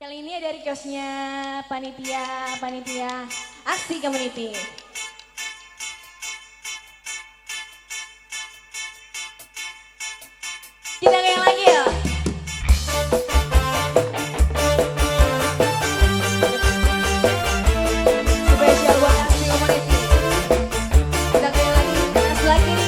Kali ini dari kiosnya panitia, panitia aksi community. Kita lagi ya. Buat aksi community. Kita lagi, lagi.